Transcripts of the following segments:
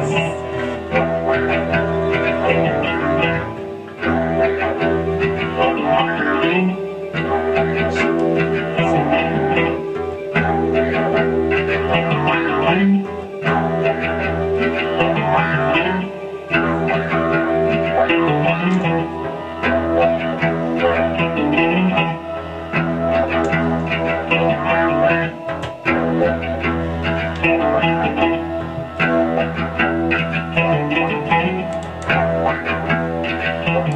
Thank you.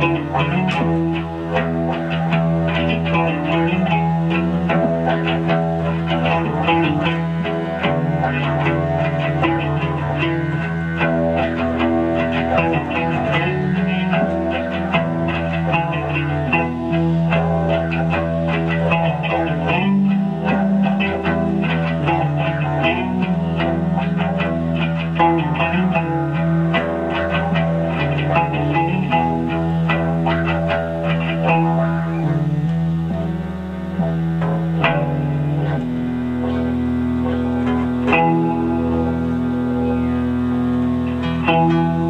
Thank you. Música